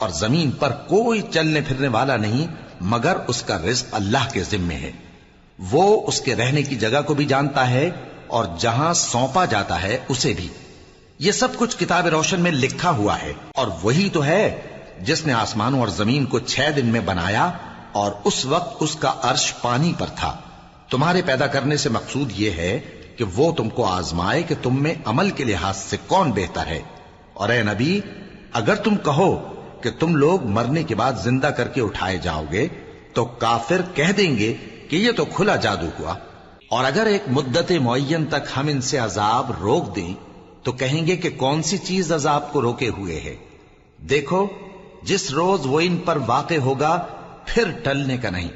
اور زمین پر کوئی چلنے پھرنے والا نہیں، مگر اس کا رزق اللہ کے ذمے ہے۔ وہ اس کے رہنے کی جگہ کو بھی جانتا ہے اور جہاں سونپا جاتا ہے، اسے بھی۔ یہ سب کچھ کتاب روشن میں لکھا ہوا ہے، اور وہی تو ہے جس نے آسمانوں اور زمین کو چھ دن میں بنایا اور اس وقت اس کا عرش پانی پر تھا۔ تمہارے پیدا کرنے سے مقصود یہ ہے کہ وہ تم کو آزمائے کہ تم میں عمل کے لحاظ سے کون بہتر ہے۔ اور اے نبی، اگر تم کہو کہ تم لوگ مرنے کے بعد زندہ کر کے اٹھائے جاؤ گے، تو کافر کہہ دیں گے کہ یہ تو کھلا جادو ہوا۔ اور اگر ایک مدت معین تک ہم ان سے عذاب روک دیں، تو کہیں گے کہ کون سی چیز عذاب کو روکے ہوئے ہے۔ دیکھو، جس روز وہ ان پر واقع ہوگا، پھر ٹلنے کا نہیں۔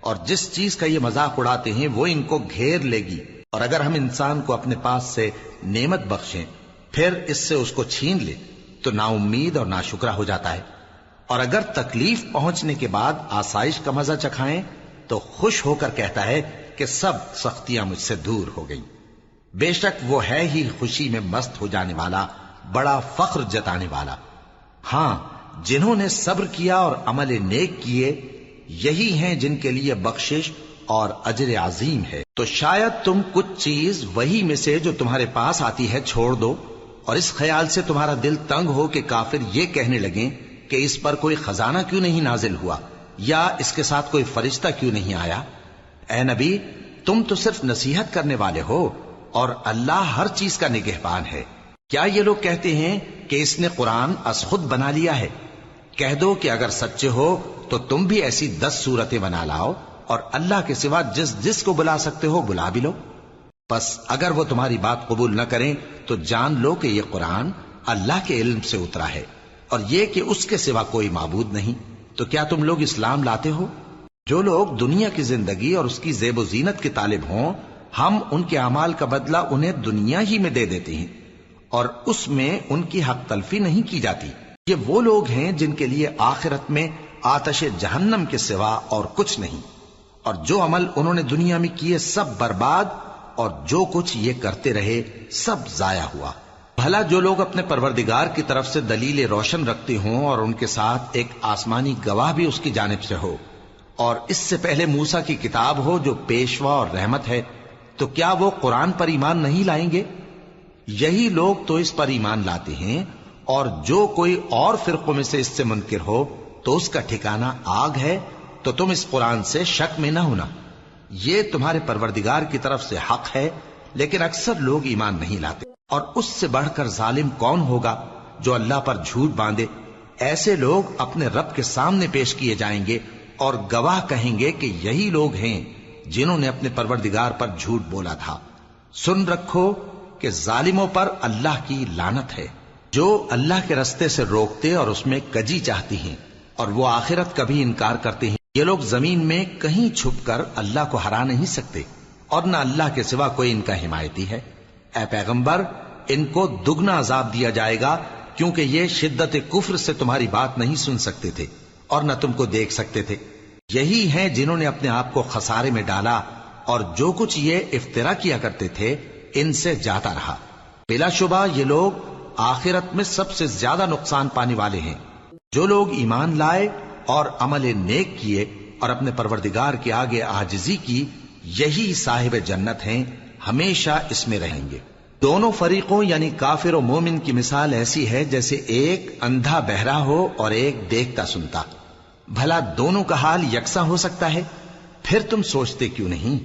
اور جس چیز کا یہ مذاق اڑاتے ہیں، وہ ان کو گھیر لے گی۔ اور اگر ہم انسان کو اپنے پاس سے نعمت بخشیں، پھر اس سے اس کو چھین لے، تو نا امید اور نا شکرہ ہو جاتا ہے۔ اور اگر تکلیف پہنچنے کے بعد آسائش کا مزہ چکھائیں، تو خوش ہو کر کہتا ہے کہ سب سختیاں مجھ سے دور ہو گئیں۔ بے شک وہ ہے ہی خوشی میں مست ہو جانے والا، بڑا فخر جتانے والا۔ ہاں جنہوں نے صبر کیا اور عمل نیک کیے، یہی ہیں جن کے لیے بخشش اور اجر عظیم ہے۔ تو شاید تم کچھ چیز وہی میں سے جو تمہارے پاس آتی ہے چھوڑ دو، اور اس خیال سے تمہارا دل تنگ ہو کہ کافر یہ کہنے لگیں کہ اس پر کوئی خزانہ کیوں نہیں نازل ہوا یا اس کے ساتھ کوئی فرشتہ کیوں نہیں آیا؟ اے نبی، تم تو صرف نصیحت کرنے والے ہو اور اللہ ہر چیز کا نگہبان ہے۔ کیا یہ لوگ کہتے ہیں کہ اس نے قرآن از خود بنا لیا ہے؟ کہہ دو کہ اگر سچے ہو تو تم بھی ایسی دس صورتیں بنا لاؤ اور اللہ کے سوا جس جس کو بلا سکتے ہو بلا بھی لو۔ بس اگر وہ تمہاری بات قبول نہ کریں تو جان لو کہ یہ قرآن اللہ کے علم سے اترا ہے۔ اور یہ کہ اس کے سوا کوئی معبود نہیں۔ تو کیا تم لوگ اسلام لاتے ہو؟ جو لوگ دنیا کی زندگی اور اس کی زیب و زینت کے طالب ہوں، ہم ان کے اعمال کا بدلہ انہیں دنیا ہی میں دے دیتے ہیں۔ اور اس میں ان کی حق تلفی نہیں کی جاتی۔ یہ وہ لوگ ہیں جن کے لیے آخرت میں آتش جہنم کے سوا اور کچھ نہیں۔ اور جو عمل انہوں نے دنیا میں کیے سب برباد، اور جو کچھ یہ کرتے رہے سب ضائع ہوا۔ بھلا جو لوگ اپنے پروردگار کی طرف سے دلیل روشن رکھتے ہوں اور ان کے ساتھ ایک آسمانی گواہ بھی اس کی جانب سے ہو، اور اس سے پہلے موسا کی کتاب ہو جو پیشوا اور رحمت ہے، تو کیا وہ قرآن پر ایمان نہیں لائیں گے؟ یہی لوگ تو اس پر ایمان لاتے ہیں، اور جو کوئی اور فرقوں میں سے اس سے منکر ہو، تو اس کا ٹھکانہ آگ ہے، تو تم اس قرآن سے شک میں نہ ہونا۔ یہ تمہارے پروردگار کی طرف سے حق ہے، لیکن اکثر لوگ ایمان نہیں لاتے۔ اور اس سے بڑھ کر ظالم کون ہوگا جو اللہ پر جھوٹ باندھے؟ ایسے لوگ اپنے رب کے سامنے پیش کیے جائیں گے اور گواہ کہیں گے کہ یہی لوگ ہیں جنہوں نے اپنے پروردگار پر جھوٹ بولا تھا۔ سن رکھو کہ ظالموں پر اللہ کی لانت ہے۔ جو اللہ کے رستے سے روکتے اور اس میں کجی چاہتی ہیں اور وہ آخرت کا بھی انکار کرتے ہیں۔ یہ لوگ زمین میں کہیں چھپ کر اللہ کو ہرا نہیں سکتے اور نہ اللہ کے سوا کوئی ان کا حمایتی ہے۔ اے پیغمبر، ان کو دگنا عذاب دیا جائے گا کیونکہ یہ شدت کفر سے تمہاری بات نہیں سن سکتے تھے اور نہ تم کو دیکھ سکتے تھے۔ یہی ہیں جنہوں نے اپنے آپ کو خسارے میں ڈالا اور جو کچھ یہ افطرا کیا کرتے تھے، ان سے جاتا رہا۔ بلا شبہ یہ لوگ آخرت میں سب سے زیادہ نقصان پانے والے ہیں۔ جو لوگ ایمان لائے اور عمل نیک کیے اور اپنے پروردگار کے آگے آجزی کی، یہی صاحب جنت ہیں۔ ہمیشہ اس میں رہیں گے۔ دونوں فریقوں یعنی کافر و مومن کی مثال ایسی ہے جیسے ایک اندھا بہرا ہو اور ایک دیکھتا سنتا۔ بھلا دونوں کا حال یکساں ہو سکتا ہے؟ پھر تم سوچتے کیوں نہیں؟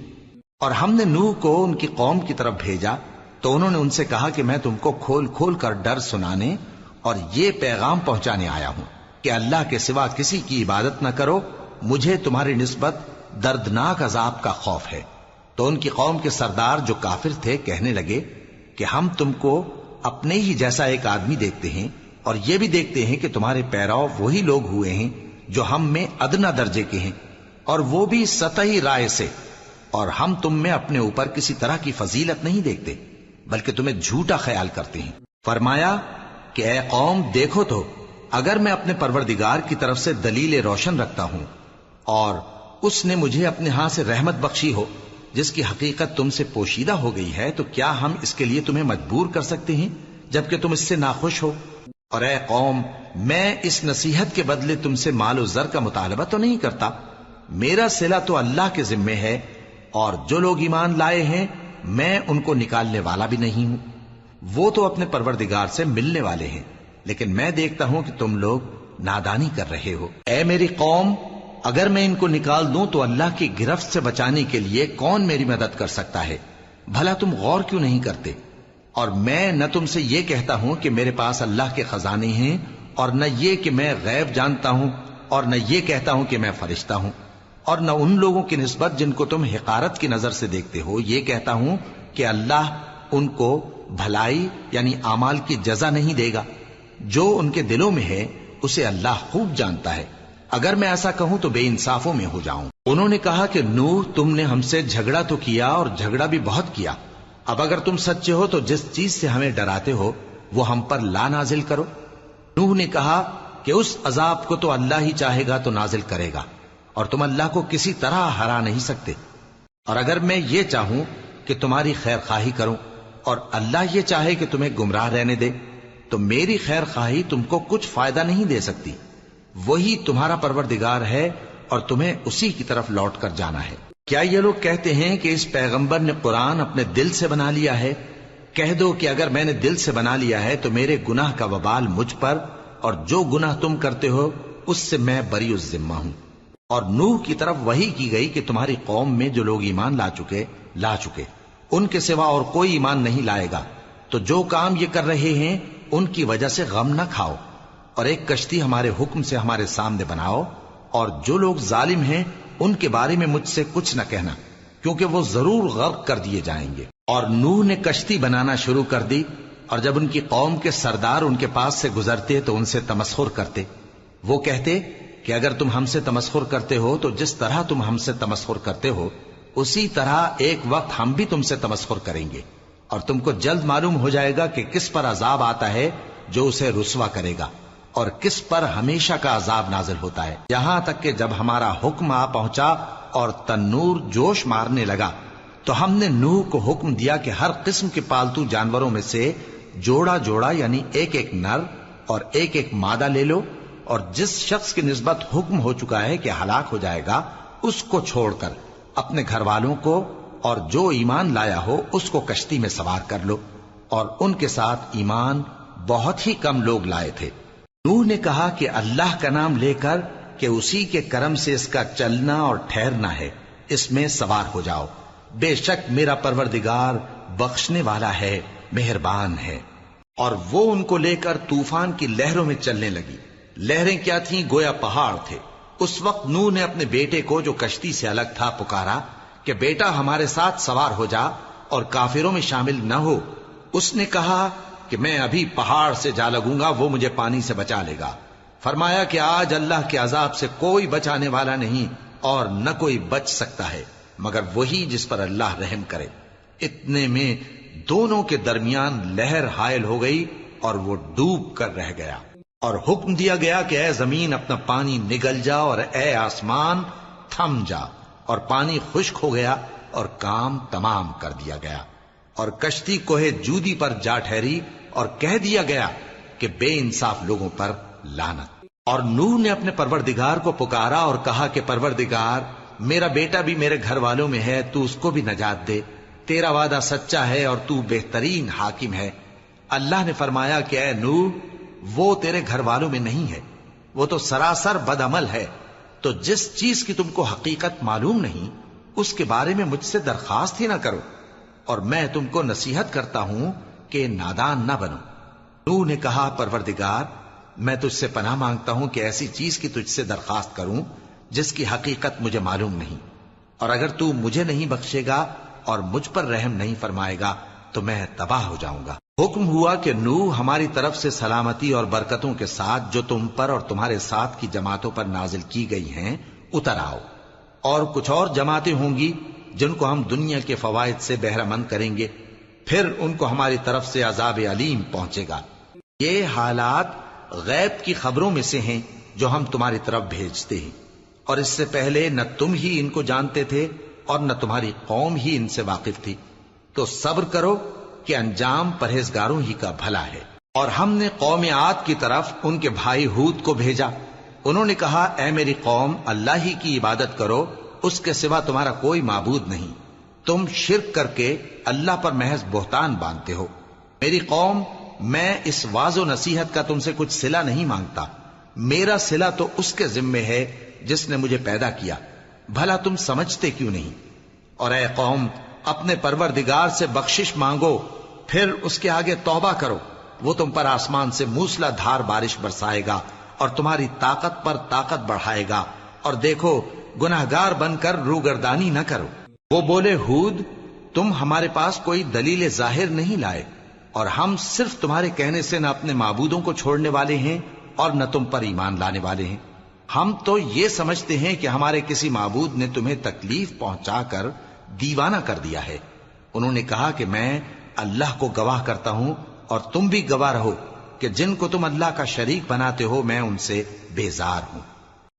اور ہم نے نوح کو ان کی قوم کی طرف بھیجا، تو انہوں نے ان سے کہا کہ میں تم کو کھول کھول کر ڈر سنانے اور یہ پیغام پہنچانے آیا ہوں کہ اللہ کے سوا کسی کی عبادت نہ کرو، مجھے تمہاری نسبت دردناک عذاب کا خوف ہے۔ تو ان کی قوم کے سردار جو کافر تھے کہنے لگے کہ ہم تم کو اپنے ہی جیسا ایک آدمی دیکھتے ہیں اور یہ بھی دیکھتے ہیں کہ تمہارے پیراؤ وہی لوگ ہوئے ہیں جو ہم میں ادنا درجے کے ہیں اور وہ بھی سطحی رائے سے اور ہم تم میں اپنے اوپر کسی طرح کی فضیلت نہیں دیکھتے بلکہ تمہیں جھوٹا خیال کرتے ہیں۔ فرمایا کہ اے قوم، دیکھو تو، اگر میں اپنے پروردگار کی طرف سے دلیل روشن رکھتا ہوں اور اس نے مجھے اپنے ہاں سے رحمت بخشی ہو جس کی حقیقت تم سے پوشیدہ ہو گئی ہے، تو کیا ہم اس کے لیے تمہیں مجبور کر سکتے ہیں، جبکہ تم اس سے ناخوش ہو؟ اور اے قوم، میں اس نصیحت کے بدلے تم سے مال و زر کا مطالبہ تو نہیں کرتا۔ میرا سلا تو اللہ کے ذمے ہے، اور جو لوگ ایمان لائے ہیں، میں ان کو نکالنے والا بھی نہیں ہوں۔ وہ تو اپنے پروردگار سے ملنے والے ہیں، لیکن میں دیکھتا ہوں کہ تم لوگ نادانی کر رہے ہو۔ اے میری قوم اگر میں ان کو نکال دوں تو اللہ کی گرفت سے بچانے کے لیے کون میری مدد کر سکتا ہے؟ بھلا تم غور کیوں نہیں کرتے؟ اور میں نہ تم سے یہ کہتا ہوں کہ میرے پاس اللہ کے خزانے ہیں اور نہ یہ کہ میں غیب جانتا ہوں اور نہ یہ کہتا ہوں کہ میں فرشتہ ہوں اور نہ ان لوگوں کی نسبت جن کو تم حقارت کی نظر سے دیکھتے ہو، یہ کہتا ہوں کہ اللہ ان کو بھلائی یعنی اعمال کی جزا نہیں دے گا۔ جو ان کے دلوں میں ہے، اسے اللہ خوب جانتا ہے۔ اگر میں ایسا کہوں تو بے انصافوں میں ہو جاؤں۔ انہوں نے کہا کہ نوح، تم نے ہم سے جھگڑا تو کیا اور جھگڑا بھی بہت کیا۔ اب اگر تم سچے ہو تو جس چیز سے ہمیں ڈراتے ہو، وہ ہم پر لا نازل کرو۔ نوح نے کہا کہ اس عذاب کو تو اللہ ہی چاہے گا تو نازل کرے گا، اور تم اللہ کو کسی طرح ہرا نہیں سکتے۔ اور اگر میں یہ چاہوں کہ تمہاری خیر خواہی کروں اور اللہ یہ چاہے کہ تمہیں گمراہ رہنے دے، تو میری خیر خواہی تم کو کچھ فائدہ نہیں دے سکتی۔ وہی تمہارا پروردگار ہے اور تمہیں اسی کی طرف لوٹ کر جانا ہے۔ کیا یہ لوگ کہتے ہیں کہ اس پیغمبر نے قرآن اپنے دل سے بنا لیا ہے؟ کہہ دو کہ اگر میں نے دل سے بنا لیا ہے تو میرے گناہ کا وبال مجھ پر اور جو گناہ تم کرتے ہو، اس سے میں بری ذمہ ہوں۔ اور نوح کی طرف وہی کی گئی کہ تمہاری قوم میں جو لوگ ایمان لا چکے لا چکے۔ ان کے سوا اور کوئی ایمان نہیں لائے گا۔ تو جو کام یہ کر رہے ہیں، ان کی وجہ سے غم نہ کھاؤ۔ اور ایک کشتی ہمارے حکم سے ہمارے سامنے بناؤ، اور جو لوگ ظالم ہیں، ان کے بارے میں مجھ سے کچھ نہ کہنا، کیونکہ وہ ضرور غرق کر دیے جائیں گے۔ اور نوح نے کشتی بنانا شروع کر دی، اور جب ان کی قوم کے سردار ان کے پاس سے گزرتے تو ان سے تمسخر کرتے۔ وہ کہتے کہ اگر تم ہم سے تمسخر کرتے ہو، تو جس طرح تم ہم سے تمسخر کرتے ہو، اسی طرح ایک وقت ہم بھی تم سے تمسخر کریں گے۔ اور تم کو جلد معلوم ہو جائے گا کہ کس پر عذاب آتا ہے، جو اسے رسوا کرے گا۔ اور کس پر ہمیشہ کا عذاب نازل ہوتا ہے۔ یہاں تک کہ جب ہمارا حکم آ پہنچا اور تنور جوش مارنے لگا، تو ہم نے نوح کو حکم دیا کہ ہر قسم کے پالتو جانوروں میں سے جوڑا جوڑا یعنی ایک ایک نر اور ایک ایک مادہ لے لو اور جس شخص کی نسبت حکم ہو چکا ہے کہ ہلاک ہو جائے گا، اس کو چھوڑ کر اپنے گھر والوں کو اور جو ایمان لایا ہو، اس کو کشتی میں سوار کر لو۔ اور ان کے ساتھ ایمان بہت ہی کم لوگ لائے تھے۔ نوح نے کہا کہ اللہ کا نام لے کر کہ اسی کے کرم سے اس کا چلنا اور ٹھہرنا ہے، اس میں سوار ہو جاؤ۔ بے شک میرا پروردگار بخشنے والا ہے، مہربان ہے۔ اور وہ ان کو لے کر طوفان کی لہروں میں چلنے لگی۔ لہریں کیا تھیں؟ گویا پہاڑ تھے۔ اس وقت نو نے اپنے بیٹے کو جو کشتی سے الگ تھا پکارا کہ بیٹا ہمارے ساتھ سوار ہو جا اور کافروں میں شامل نہ ہو۔ اس نے کہا کہ میں ابھی پہاڑ سے جا لگوں گا، وہ مجھے پانی سے بچا لے گا۔ فرمایا کہ آج اللہ کے عذاب سے کوئی بچانے والا نہیں اور نہ کوئی بچ سکتا ہے، مگر وہی جس پر اللہ رحم کرے۔ اتنے میں دونوں کے درمیان لہر حائل ہو گئی اور وہ ڈوب کر رہ گیا۔ اور حکم دیا گیا کہ اے زمین، اپنا پانی نگل جا اور اے آسمان، تھم جا۔ اور پانی خشک ہو گیا اور کام تمام کر دیا گیا۔ اور کشتی کوہ جودی پر جا ٹھہری اور کہہ دیا گیا کہ بے انصاف لوگوں پر لانت اور نوح نے اپنے پروردگار کو پکارا اور کہا کہ پروردگار، میرا بیٹا بھی میرے گھر والوں میں ہے، تو اس کو بھی نجات دے۔ تیرا وعدہ سچا ہے اور تو بہترین حاکم ہے۔ اللہ نے فرمایا کہ اے نوح، وہ تیرے گھر والوں میں نہیں ہے، وہ تو سراسر بد عمل ہے۔ تو جس چیز کی تم کو حقیقت معلوم نہیں، اس کے بارے میں مجھ سے درخواست ہی نہ کرو۔ اور میں تم کو نصیحت کرتا ہوں کہ نادان نہ بنو۔ نو نے کہا، پروردگار، میں تجھ سے پناہ مانگتا ہوں کہ ایسی چیز کی تجھ سے درخواست کروں جس کی حقیقت مجھے معلوم نہیں۔ اور اگر تو مجھے نہیں بخشے گا اور مجھ پر رحم نہیں فرمائے گا، تو میں تباہ ہو جاؤں گا۔ حکم ہوا کہ نو ہماری طرف سے سلامتی اور برکتوں کے ساتھ جو تم پر اور تمہارے ساتھ کی جماعتوں پر نازل کی گئی ہیں، اتر آؤ۔ اور کچھ اور جماعتیں ہوں گی جن کو ہم دنیا کے فوائد سے بہرہ مند کریں گے۔ پھر ان کو ہماری طرف سے عذاب علیم پہنچے گا۔ یہ حالات غیب کی خبروں میں سے ہیں جو ہم تمہاری طرف بھیجتے ہیں۔ اور اس سے پہلے نہ تم ہی ان کو جانتے تھے اور نہ تمہاری قوم ہی ان سے واقف تھی۔ تو صبر کرو کہ انجام پرہیزگاروں ہی کا بھلا ہے۔ اور ہم نے قوم عاد کی طرف ان کے بھائی ہود کو بھیجا۔ انہوں نے کہا، اے میری قوم، اللہ ہی کی عبادت کرو، اس کے سوا تمہارا کوئی معبود نہیں۔ تم شرک کر کے اللہ پر محض بہتان باندھتے ہو۔ میری قوم، میں اس واض و نصیحت کا تم سے کچھ سلا نہیں مانگتا۔ میرا سلا تو اس کے ذمے ہے جس نے مجھے پیدا کیا۔ بھلا تم سمجھتے کیوں نہیں؟ اور اے قوم، اپنے پروردگار سے بخشش مانگو، پھر اس کے آگے توبہ کرو۔ وہ تم پر آسمان سے موسلا دھار بارش برسائے گا اور تمہاری طاقت پر طاقت بڑھائے گا۔ اور دیکھو گناہ گار بن کر روگردانی نہ کرو۔ وہ بولے، ہود، تم ہمارے پاس کوئی دلیل ظاہر نہیں لائے، اور ہم صرف تمہارے کہنے سے نہ اپنے معبودوں کو چھوڑنے والے ہیں اور نہ تم پر ایمان لانے والے ہیں۔ ہم تو یہ سمجھتے ہیں کہ ہمارے کسی معبود نے تمہیں تکلیف پہنچا کر دیوانہ کر دیا ہے۔ انہوں نے کہا کہ میں اللہ کو گواہ کرتا ہوں، اور تم بھی گواہ رہو کہ جن کو تم اللہ کا شریک بناتے ہو، میں ان سے بیزار ہوں۔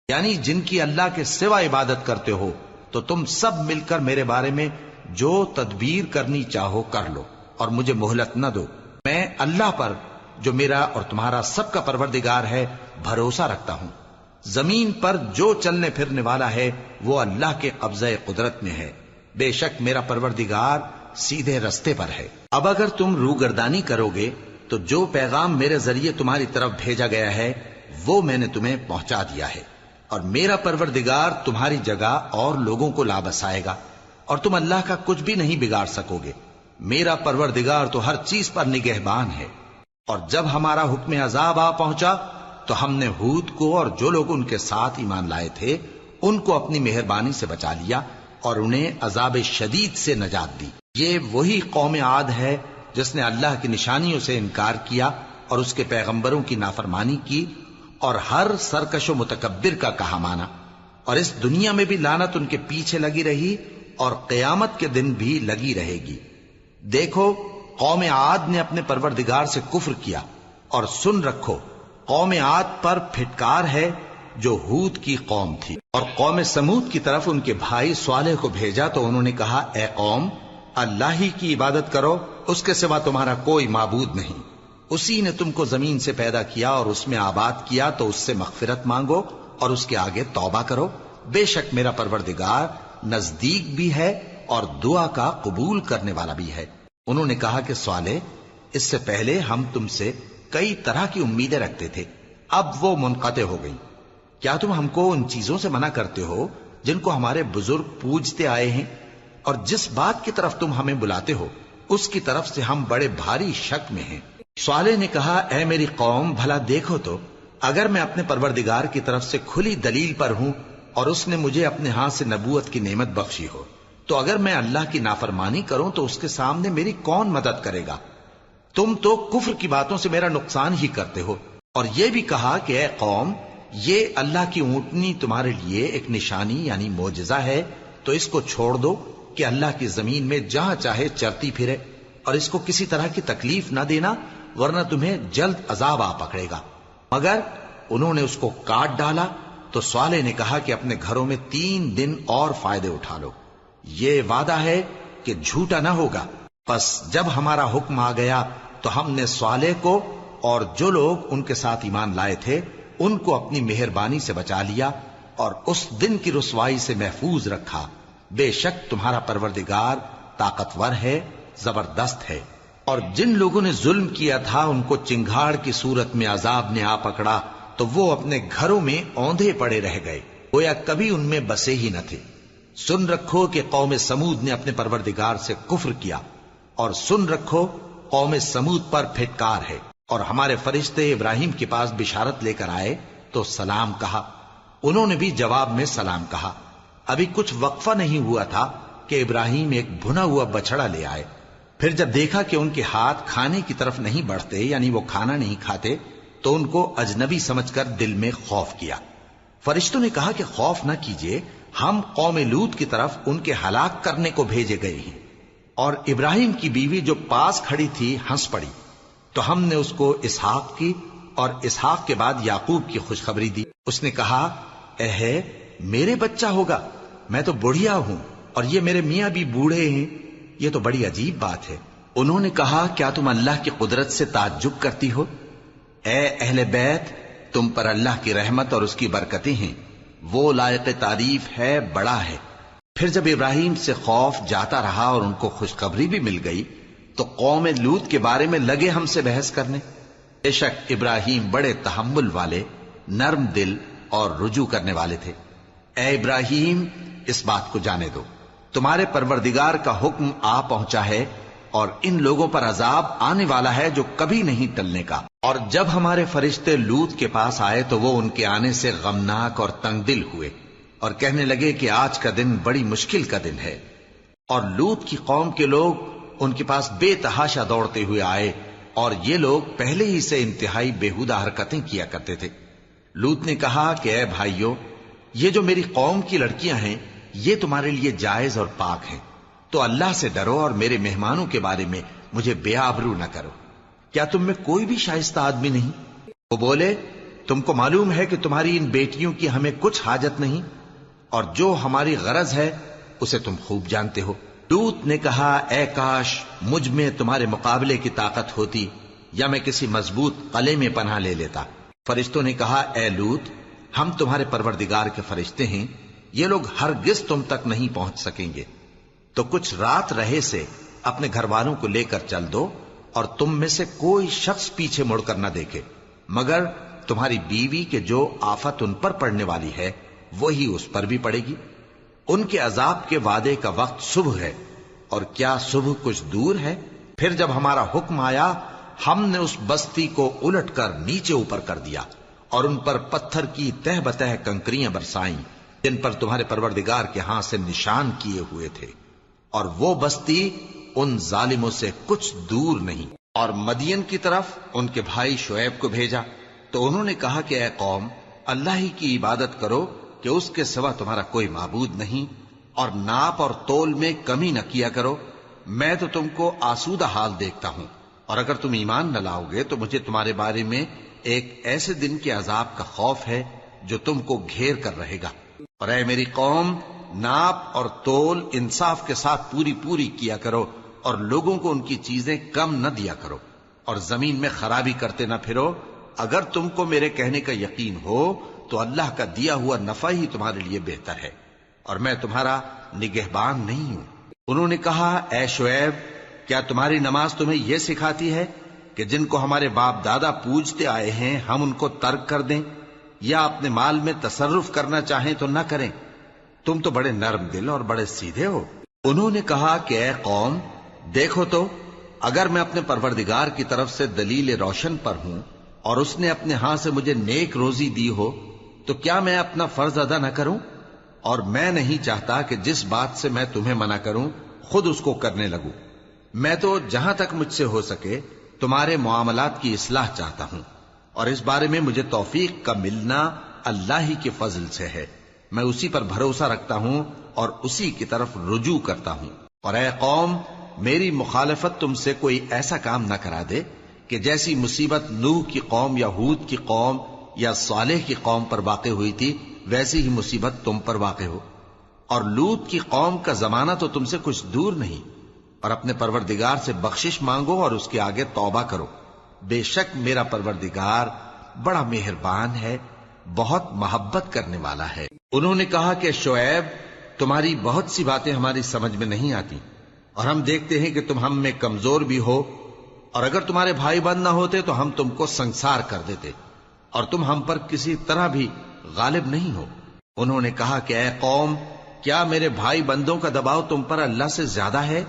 یعنی جن کی اللہ کے سوا عبادت کرتے ہو تو تم سب مل کر میرے بارے میں جو تدبیر کرنی چاہو کر لو اور مجھے مہلت نہ دو۔ میں اللہ پر، جو میرا اور تمہارا سب کا پروردگار ہے، بھروسہ رکھتا ہوں۔ زمین پر جو چلنے پھرنے والا ہے، وہ اللہ کے قبضہ قدرت میں ہے۔ بے شک میرا پروردگار سیدھے رستے پر ہے۔ اب اگر تم روگردانی کرو گے، تو جو پیغام میرے ذریعے تمہاری طرف بھیجا گیا ہے، وہ میں نے تمہیں پہنچا دیا ہے۔ اور میرا پروردگار تمہاری جگہ اور لوگوں کو لا بسائے گا، اور تم اللہ کا کچھ بھی نہیں بگاڑ سکو گے۔ میرا پروردگار تو ہر چیز پر نگہبان ہے۔ اور جب ہمارا حکم عذاب آ پہنچا، تو ہم نے ہود کو اور جو لوگ ان کے ساتھ ایمان لائے تھے، ان کو اپنی مہربانی سے بچا لیا اور انہیں عذاب شدید سے نجات دی۔ یہ وہی قوم عاد ہے جس نے اللہ کی نشانیوں سے انکار کیا اور اس کے پیغمبروں کی نافرمانی کی اور ہر سرکش و متکبر کا کہا مانا۔ اور اس دنیا میں بھی لانت ان کے پیچھے لگی رہی اور قیامت کے دن بھی لگی رہے گی۔ دیکھو، قوم عاد نے اپنے پروردگار سے کفر کیا۔ اور سن رکھو، قوم عاد پر پھٹکار ہے جو ہود کی قوم تھی۔ اور قوم سمود کی طرف ان کے بھائی صالح کو بھیجا تو انہوں نے کہا، اے قوم، اللہ ہی کی عبادت کرو، اس کے سوا تمہارا کوئی معبود نہیں۔ اسی نے تم کو زمین سے پیدا کیا اور اس میں آباد کیا تو اس سے مغفرت مانگو اور اس کے آگے توبہ کرو۔ بے شک میرا پروردگار نزدیک بھی ہے اور دعا کا قبول کرنے والا بھی ہے۔ انہوں نے کہا کہ سوالے اس سے پہلے ہم تم سے کئی طرح کی امیدیں رکھتے تھے۔ اب وہ منقطع ہو گئی کیا تم ہم کو ان چیزوں سے منع کرتے ہو جن کو ہمارے بزرگ پوجتے آئے ہیں؟ اور جس بات کی طرف تم ہمیں بلاتے ہو، اس کی طرف سے ہم بڑے بھاری شک میں ہیں۔ سوالے نے کہا، اے میری قوم، بھلا دیکھو تو، اگر میں اپنے پروردگار کی طرف سے کھلی دلیل پر ہوں اور اس نے مجھے اپنے ہاتھ سے نبوت کی نعمت بخشی ہو، تو اگر میں اللہ کی نافرمانی کروں تو اس کے سامنے میری کون مدد کرے گا؟ تم تو کفر کی باتوں سے میرا نقصان ہی کرتے ہو۔ اور یہ بھی کہا کہ اے قوم، یہ اللہ کی اونٹنی تمہارے لیے ایک نشانی یعنی موجزہ ہے، تو اس کو چھوڑ دو کہ اللہ کی زمین میں جہاں چاہے چرتی پھرے اور اس کو کسی طرح کی تکلیف نہ دینا ورنہ تمہیں جلد عذاب آ پکڑے گا۔ مگر انہوں نے اس کو کاٹ ڈالا تو سوالے نے کہا کہ اپنے گھروں میں تین دن اور فائدے اٹھا لو۔ یہ وعدہ ہے کہ جھوٹا نہ ہوگا۔ بس جب ہمارا حکم آ گیا تو ہم نے سوالے کو اور جو لوگ ان کے ساتھ ایمان لائے تھے، ان کو اپنی مہربانی سے بچا لیا اور اس دن کی رسوائی سے محفوظ رکھا۔ بے شک تمہارا پروردگار طاقتور ہے، زبردست ہے۔ اور جن لوگوں نے ظلم کیا تھا، ان کو چنگاڑ کی صورت میں عذاب نے آ پکڑا، تو وہ اپنے گھروں میں اوندے پڑے رہ گئے۔ گویا کبھی ان میں بسے ہی نہ تھے۔ سن رکھو کہ قوم سمود نے اپنے پروردگار سے کفر کیا، اور سن رکھو قوم سمود پر پھٹکار ہے۔ اور ہمارے فرشتے ابراہیم کے پاس بشارت لے کر آئے تو سلام کہا۔ انہوں نے بھی جواب میں سلام کہا۔ ابھی کچھ وقفہ نہیں ہوا تھا کہ ابراہیم ایک بھنا ہوا بچڑا لے آئے۔ پھر جب دیکھا کہ ان کے ہاتھ کھانے کی طرف نہیں بڑھتے یعنی وہ کھانا نہیں کھاتے، تو ان کو اجنبی سمجھ کر دل میں خوف کیا۔ فرشتوں نے کہا کہ خوف نہ کیجیے ہم قوم لوت کی طرف ان کے ہلاک کرنے کو بھیجے گئے ہیں۔ اور ابراہیم کی بیوی جو پاس کھڑی تھی ہنس پڑی۔ تو ہم نے اس کو اسحاق کی اور اسحاق کے بعد یعقوب کی خوشخبری دی۔ اس نے کہا، اے میرے بچہ ہوگا، میں تو بڑھیا ہوں اور یہ میرے میاں بھی بوڑھے ہیں۔ یہ تو بڑی عجیب بات ہے۔ انہوں نے کہا، کیا تم اللہ کی قدرت سے تعجب کرتی ہو؟ اے اہل بیت، تم پر اللہ کی رحمت اور اس کی برکتیں ہیں۔ وہ لائق تعریف ہے، بڑا ہے۔ پھر جب ابراہیم سے خوف جاتا رہا اور ان کو خوشخبری بھی مل گئی، تو قوم لوت کے بارے میں لگے ہم سے بحث کرنے۔ بے شک ابراہیم بڑے تحمل والے، نرم دل اور رجوع کرنے والے تھے۔ اے ابراہیم، اس بات کو جانے دو۔ تمہارے پروردگار کا حکم آ پہنچا ہے اور ان لوگوں پر عذاب آنے والا ہے جو کبھی نہیں ٹلنے کا۔ اور جب ہمارے فرشتے لوت کے پاس آئے تو وہ ان کے آنے سے غمناک اور تنگ دل ہوئے اور کہنے لگے کہ آج کا دن بڑی مشکل کا دن ہے۔ اور لوت کی قوم کے لوگ ان کے پاس بے تحاشا دوڑتے ہوئے آئے اور یہ لوگ پہلے ہی سے انتہائی بےحدہ حرکتیں کیا کرتے تھے۔ لوت نے کہا کہ اے بھائیو، یہ جو میری قوم کی لڑکیاں ہیں یہ تمہارے لیے جائز اور پاک ہیں تو اللہ سے ڈرو اور میرے مہمانوں کے بارے میں مجھے بے آبرو نہ کرو۔ کیا تم میں کوئی بھی شائستہ آدمی نہیں؟ وہ بولے، تم کو معلوم ہے کہ تمہاری ان بیٹیوں کی ہمیں کچھ حاجت نہیں، اور جو ہماری غرض ہے، اسے تم خوب جانتے ہو۔ لوت نے کہا، اے کاش، مجھ میں تمہارے مقابلے کی طاقت ہوتی، یا میں کسی مضبوط قلعے میں پناہ لے لیتا۔ فرشتوں نے کہا، اے لوت، ہم تمہارے پروردگار کے فرشتے ہیں یہ لوگ ہرگز تم تک نہیں پہنچ سکیں گے۔ تو کچھ رات رہے سے اپنے گھر والوں کو لے کر چل دو اور تم میں سے کوئی شخص پیچھے مڑ کر نہ دیکھے۔ مگر تمہاری بیوی کے جو آفت ان پر پڑنے والی ہے، وہی اس پر بھی پڑے گی۔ ان کے عذاب کے وعدے کا وقت صبح ہے۔ اور کیا صبح کچھ دور ہے؟ پھر جب ہمارا حکم آیا، ہم نے اس بستی کو الٹ کر نیچے اوپر کر دیا اور ان پر پتھر کی تہ بتہ کنکریاں برسائیں۔ جن پر تمہارے پروردگار کے ہاں سے نشان کیے ہوئے تھے۔ اور وہ بستی ان ظالموں سے کچھ دور نہیں۔ اور مدین کی طرف ان کے بھائی شعیب کو بھیجا۔ تو انہوں نے کہا کہ اے قوم، اللہ ہی کی عبادت کرو کہ اس کے سوا تمہارا کوئی معبود نہیں۔ اور ناپ اور تول میں کمی نہ کیا کرو۔ میں تو تم کو آسودہ حال دیکھتا ہوں۔ اور اگر تم ایمان نہ لاؤ گے تو مجھے تمہارے بارے میں ایک ایسے دن کے عذاب کا خوف ہے جو تم کو گھیر کر رہے گا۔ اور اے میری قوم، ناپ اور تول انصاف کے ساتھ پوری پوری کیا کرو اور لوگوں کو ان کی چیزیں کم نہ دیا کرو اور زمین میں خرابی کرتے نہ پھرو۔ اگر تم کو میرے کہنے کا یقین ہو، تو اللہ کا دیا ہوا نفع ہی تمہارے لیے بہتر ہے اور میں تمہارا نگہبان نہیں ہوں۔ انہوں نے کہا، اے شعیب، کیا تمہاری نماز تمہیں یہ سکھاتی ہے کہ جن کو ہمارے باپ دادا پوجتے آئے ہیں، ہم ان کو ترک کر دیں؟ یا اپنے مال میں تصرف کرنا چاہیں تو نہ کریں۔ تم تو بڑے نرم دل اور بڑے سیدھے ہو۔ انہوں نے کہا کہ اے قوم، دیکھو تو، اگر میں اپنے پروردگار کی طرف سے دلیل روشن پر ہوں اور اس نے اپنے ہاں سے مجھے نیک روزی دی ہو، تو کیا میں اپنا فرض ادا نہ کروں؟ اور میں نہیں چاہتا کہ جس بات سے میں تمہیں منع کروں، خود اس کو کرنے لگوں۔ میں تو جہاں تک مجھ سے ہو سکے، تمہارے معاملات کی اصلاح چاہتا ہوں۔ اور اس بارے میں مجھے توفیق کا ملنا اللہ ہی کے فضل سے ہے۔ میں اسی پر بھروسہ رکھتا ہوں اور اسی کی طرف رجوع کرتا ہوں۔ اور اے قوم، میری مخالفت تم سے کوئی ایسا کام نہ کرا دے کہ جیسی مصیبت نوح کی قوم یا ہود کی قوم یا صالح کی قوم پر واقع ہوئی تھی، ویسی ہی مصیبت تم پر واقع ہو۔ اور لوت کی قوم کا زمانہ تو تم سے کچھ دور نہیں۔ اور اپنے پروردگار سے بخشش مانگو اور اس کے آگے توبہ کرو۔ بے شک میرا پروردگار بڑا مہربان ہے، بہت محبت کرنے والا ہے۔ انہوں نے کہا کہ شعیب، تمہاری بہت سی باتیں ہماری سمجھ میں نہیں آتی، اور ہم دیکھتے ہیں کہ تم ہم میں کمزور بھی ہو، اور اگر تمہارے بھائی بند نہ ہوتے تو ہم تم کو سنسار کر دیتے، اور تم ہم پر کسی طرح بھی غالب نہیں ہو۔ انہوں نے کہا کہ اے قوم، کیا میرے بھائی بندوں کا دباؤ تم پر اللہ سے زیادہ ہے،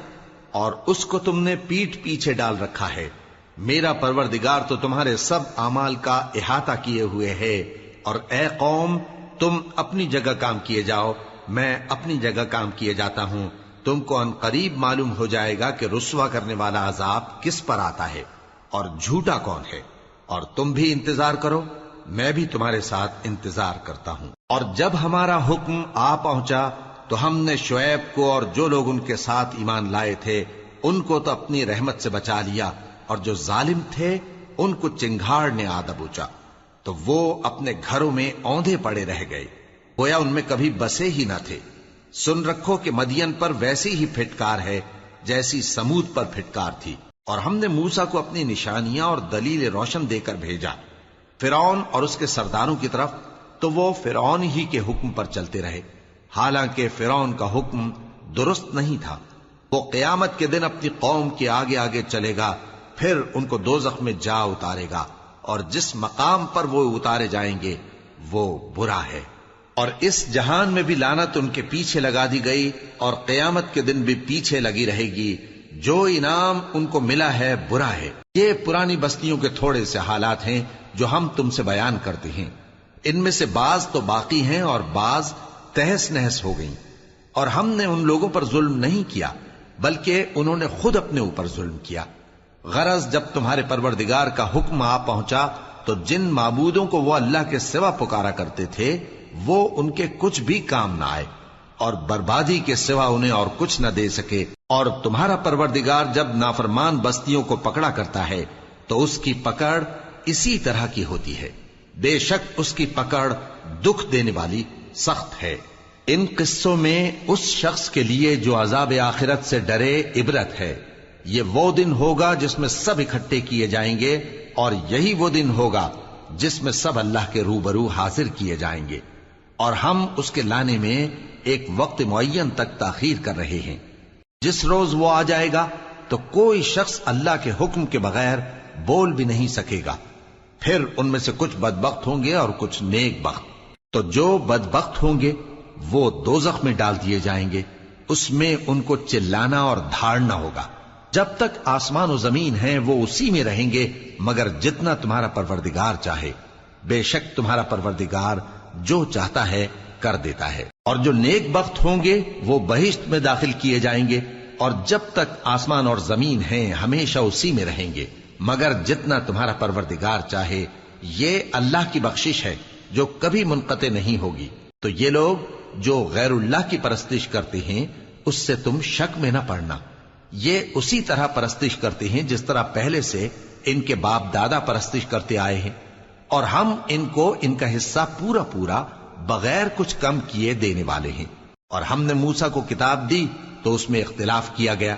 اور اس کو تم نے پیٹ پیچھے ڈال رکھا ہے؟ میرا پروردگار تو تمہارے سب اعمال کا احاطہ کیے ہوئے ہے، اور اے قوم، تم اپنی جگہ کام کیے جاؤ، میں اپنی جگہ کام کیے جاتا ہوں۔ تم کو ان قریب معلوم ہو جائے گا کہ رسوا کرنے والا عذاب کس پر آتا ہے، اور جھوٹا کون ہے۔ اور تم بھی انتظار کرو، میں بھی تمہارے ساتھ انتظار کرتا ہوں۔ اور جب ہمارا حکم آ پہنچا، تو ہم نے شعیب کو اور جو لوگ ان کے ساتھ ایمان لائے تھے، ان کو تو اپنی رحمت سے بچا لیا۔ اور جو ظالم تھے، ان کو چنگھاڑ نے آدب اچا تو وہ اپنے گھروں میں اوندے پڑے رہ گئے۔ گویا ان میں کبھی بسے ہی نہ تھے۔ سن رکھو کہ مدین پر ویسی ہی پھٹکار ہے، جیسی سمود پر پھٹکار تھی۔ اور ہم نے موسا کو اپنی نشانیاں اور دلیل روشن دے کر بھیجا۔ فرعون اور اس کے سرداروں کی طرف تو وہ فرعون ہی کے حکم پر چلتے رہے۔ حالانکہ فرعون کا حکم درست نہیں تھا۔ وہ قیامت کے دن اپنی قوم کے آگے آگے چلے گا۔ پھر ان کو دو میں جا اتارے گا اور جس مقام پر وہ اتارے جائیں گے، وہ برا ہے۔ اور اس جہان میں بھی لانت ان کے پیچھے لگا دی گئی اور قیامت کے دن بھی پیچھے لگی رہے گی۔ جو انعام ان کو ملا ہے، برا ہے۔ یہ پرانی بستیوں کے تھوڑے سے حالات ہیں جو ہم تم سے بیان کرتے ہیں۔ ان میں سے بعض تو باقی ہیں اور بعض تہس نہس ہو گئیں۔ اور ہم نے ان لوگوں پر ظلم نہیں کیا، بلکہ انہوں نے خود اپنے اوپر ظلم کیا۔ غرض جب تمہارے پروردگار کا حکم آ پہنچا تو جن معبودوں کو وہ اللہ کے سوا پکارا کرتے تھے، وہ ان کے کچھ بھی کام نہ آئے اور بربادی کے سوا انہیں اور کچھ نہ دے سکے۔ اور تمہارا پروردگار جب نافرمان بستیوں کو پکڑا کرتا ہے تو اس کی پکڑ اسی طرح کی ہوتی ہے۔ بے شک اس کی پکڑ دکھ دینے والی سخت ہے۔ ان قصوں میں اس شخص کے لیے جو عذاب آخرت سے ڈرے عبرت ہے۔ یہ وہ دن ہوگا جس میں سب اکٹھے کیے جائیں گے اور یہی وہ دن ہوگا جس میں سب اللہ کے روبرو حاضر کیے جائیں گے اور ہم اس کے لانے میں ایک وقت معین تک تاخیر کر رہے ہیں۔ جس روز وہ آ جائے گا تو کوئی شخص اللہ کے حکم کے بغیر بول بھی نہیں سکے گا۔ پھر ان میں سے کچھ بدبخت ہوں گے اور کچھ نیک بخت۔ تو جو بدبخت ہوں گے وہ دو میں ڈال دیے جائیں گے۔ اس میں ان کو چلانا اور دھاڑنا ہوگا۔ جب تک آسمان و زمین ہیں، وہ اسی میں رہیں گے، مگر جتنا تمہارا پروردگار چاہے۔ بے شک تمہارا پروردگار جو چاہتا ہے، کر دیتا ہے۔ اور جو نیک بخت ہوں گے، وہ بہشت میں داخل کیے جائیں گے۔ اور جب تک آسمان اور زمین ہیں، ہمیشہ اسی میں رہیں گے۔ مگر جتنا تمہارا پروردگار چاہے، یہ اللہ کی بخشش ہے، جو کبھی منقطع نہیں ہوگی۔ تو یہ لوگ جو غیر اللہ کی پرستش کرتے ہیں، اس سے تم شک میں نہ پڑنا۔ یہ اسی طرح پرستش کرتے ہیں جس طرح پہلے سے ان کے باپ دادا پرستش کرتے آئے ہیں اور ہم ان کو ان کا حصہ پورا پورا بغیر کچھ کم کیے دینے والے ہیں۔ اور ہم نے موسا کو کتاب دی تو اس میں اختلاف کیا گیا۔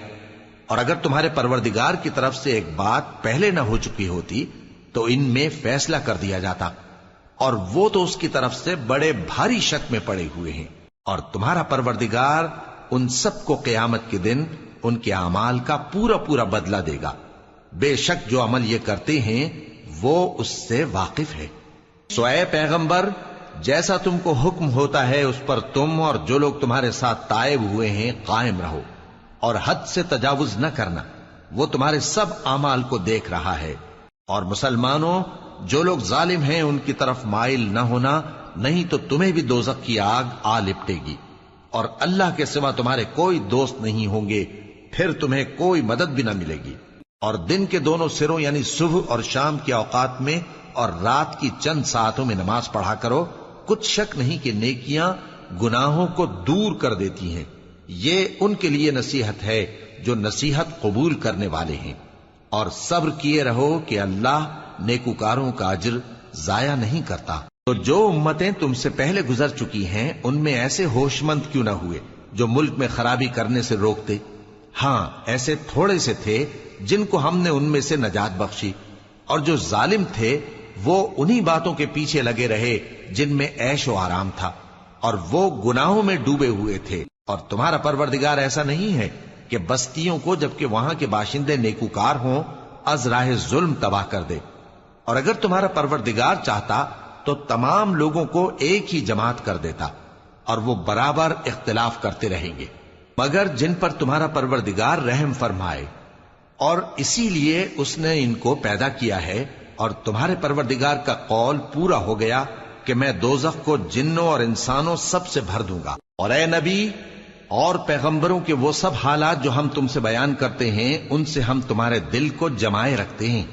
اور اگر تمہارے پروردگار کی طرف سے ایک بات پہلے نہ ہو چکی ہوتی تو ان میں فیصلہ کر دیا جاتا۔ اور وہ تو اس کی طرف سے بڑے بھاری شک میں پڑے ہوئے ہیں۔ اور تمہارا پروردگار ان سب کو قیامت کے دن ان کے اعمال کا پورا پورا بدلہ دے گا۔ بے شک جو عمل یہ کرتے ہیں، وہ اس سے واقف ہے۔ سوئے پیغمبر، جیسا تم کو حکم ہوتا ہے، اس پر تم اور جو لوگ تمہارے ساتھ تائب ہوئے ہیں، قائم رہو۔ اور حد سے تجاوز نہ کرنا۔ وہ تمہارے سب اعمال کو دیکھ رہا ہے۔ اور مسلمانوں، جو لوگ ظالم ہیں، ان کی طرف مائل نہ ہونا، نہیں تو تمہیں بھی دوزخ کی آگ آ لپٹے گی۔ اور اللہ کے سوا تمہارے کوئی دوست نہیں ہوں گے۔ پھر تمہیں کوئی مدد بھی نہ ملے گی۔ اور دن کے دونوں سروں یعنی صبح اور شام کے اوقات میں اور رات کی چند ساعتوں میں نماز پڑھا کرو، کچھ شک نہیں کہ نیکیاں گناہوں کو دور کر دیتی ہیں۔ یہ ان کے لیے نصیحت ہے جو نصیحت قبول کرنے والے ہیں۔ اور صبر کیے رہو کہ اللہ نیکوکاروں کا اجر ضائع نہیں کرتا۔ تو جو امتیں تم سے پہلے گزر چکی ہیں، ان میں ایسے ہوش مند کیوں نہ ہوئے جو ملک میں خرابی کرنے سے روکتے؟ ہاں ایسے تھوڑے سے تھے جن کو ہم نے ان میں سے نجات بخشی۔ اور جو ظالم تھے، وہ انہی باتوں کے پیچھے لگے رہے جن میں ایش و آرام تھا۔ اور وہ گناہوں میں ڈوبے ہوئے تھے۔ اور تمہارا پروردگار ایسا نہیں ہے کہ بستیوں کو جبکہ وہاں کے باشندے نیکوکار ہوں، از راہ ظلم تباہ کر دے۔ اور اگر تمہارا پروردگار چاہتا، تو تمام لوگوں کو ایک ہی جماعت کر دیتا۔ اور وہ برابر اختلاف کرتے رہیں گے۔ مگر جن پر تمہارا پروردگار رحم فرمائے۔ اور اسی لیے اس نے ان کو پیدا کیا ہے، اور تمہارے پروردگار کا قول پورا ہو گیا کہ میں دوزخ کو جنوں اور انسانوں سب سے بھر دوں گا۔ اور اے نبی، اور پیغمبروں کے وہ سب حالات جو ہم تم سے بیان کرتے ہیں، ان سے ہم تمہارے دل کو جمائے رکھتے ہیں۔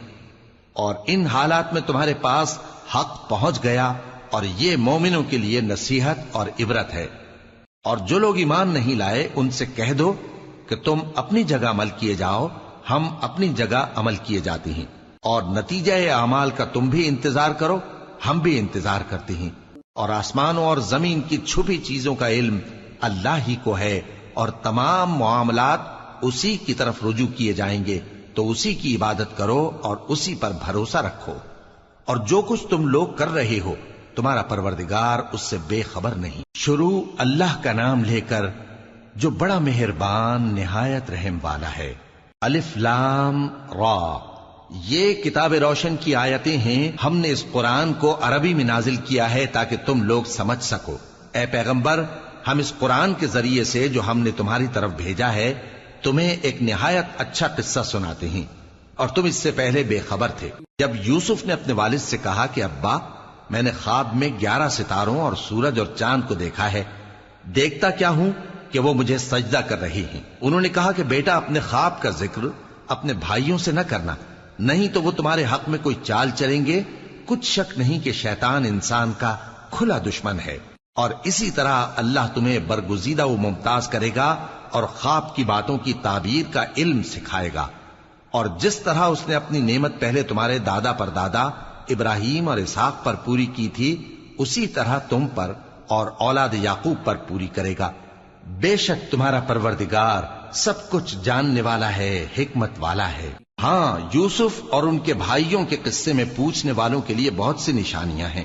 اور ان حالات میں تمہارے پاس حق پہنچ گیا، اور یہ مومنوں کے لیے نصیحت اور عبرت ہے۔ اور جو لوگ ایمان نہیں لائے، ان سے کہہ دو کہ تم اپنی جگہ عمل کیے جاؤ، ہم اپنی جگہ عمل کیے جاتے ہیں۔ اور نتیجہ اعمال کا تم بھی انتظار کرو، ہم بھی انتظار کرتے ہیں۔ اور آسمانوں اور زمین کی چھپی چیزوں کا علم اللہ ہی کو ہے، اور تمام معاملات اسی کی طرف رجوع کیے جائیں گے۔ تو اسی کی عبادت کرو اور اسی پر بھروسہ رکھو۔ اور جو کچھ تم لوگ کر رہے ہو تمہارا پروردگار اس سے بے خبر نہیں۔ شروع اللہ کا نام لے کر جو بڑا مہربان، نہایت رحم والا ہے۔ الف لام، را۔ یہ کتاب روشن کی آیتیں ہیں۔ ہم نے اس قرآن کو عربی میں نازل کیا ہے تاکہ تم لوگ سمجھ سکو۔ اے پیغمبر، ہم اس قرآن کے ذریعے سے جو ہم نے تمہاری طرف بھیجا ہے، تمہیں ایک نہایت اچھا قصہ سناتے ہیں۔ اور تم اس سے پہلے بے خبر تھے۔ جب یوسف نے اپنے والد سے کہا کہ ابا میں نے خواب میں گیارہ ستاروں اور سورج اور چاند کو دیکھا ہے۔ دیکھتا کیا ہوں کہ وہ مجھے سجدہ کر رہی ہیں۔ انہوں نے کہا کہ بیٹا، اپنے خواب کا ذکر اپنے بھائیوں سے نہ کرنا۔ نہیں تو وہ تمہارے حق میں کوئی چال چلیں گے۔ کچھ شک نہیں کہ شیطان انسان کا کھلا دشمن ہے۔ اور اسی طرح اللہ تمہیں برگزیدہ و ممتاز کرے گا اور خواب کی باتوں کی تعبیر کا علم سکھائے گا۔ اور جس طرح اس نے اپنی نعمت پہلے تمہارے دادا پر دادا ابراہیم اور اسحاق پر پوری کی تھی، اسی طرح تم پر اور اولاد یعقوب پر پوری کرے گا۔ بے شک تمہارا پروردگار سب کچھ جاننے والا ہے، حکمت والا ہے۔ ہاں یوسف اور ان کے بھائیوں کے قصے میں پوچھنے والوں کے لیے بہت سی نشانیاں ہیں۔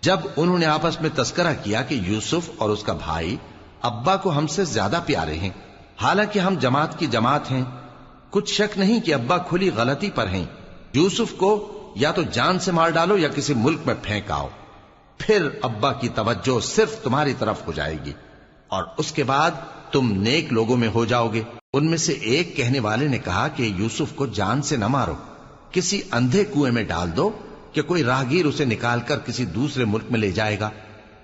جب انہوں نے آپس میں تذکرہ کیا کہ یوسف اور اس کا بھائی ابا کو ہم سے زیادہ پیارے ہیں، حالانکہ ہم جماعت کی جماعت ہیں، کچھ شک نہیں کہ ابا کھلی غلطی پر ہیں۔ یوسف کو یا تو جان سے مار ڈالو یا کسی ملک میں پھینک آؤ۔ پھر ابا کی توجہ صرف تمہاری طرف ہو جائے گی۔ اور اس کے بعد تم نیک لوگوں میں ہو جاؤ گے۔ ان میں سے ایک کہنے والے نے کہا کہ یوسف کو جان سے نہ مارو۔ کسی اندھے کنویں میں ڈال دو کہ کوئی راہگیر اسے نکال کر کسی دوسرے ملک میں لے جائے گا۔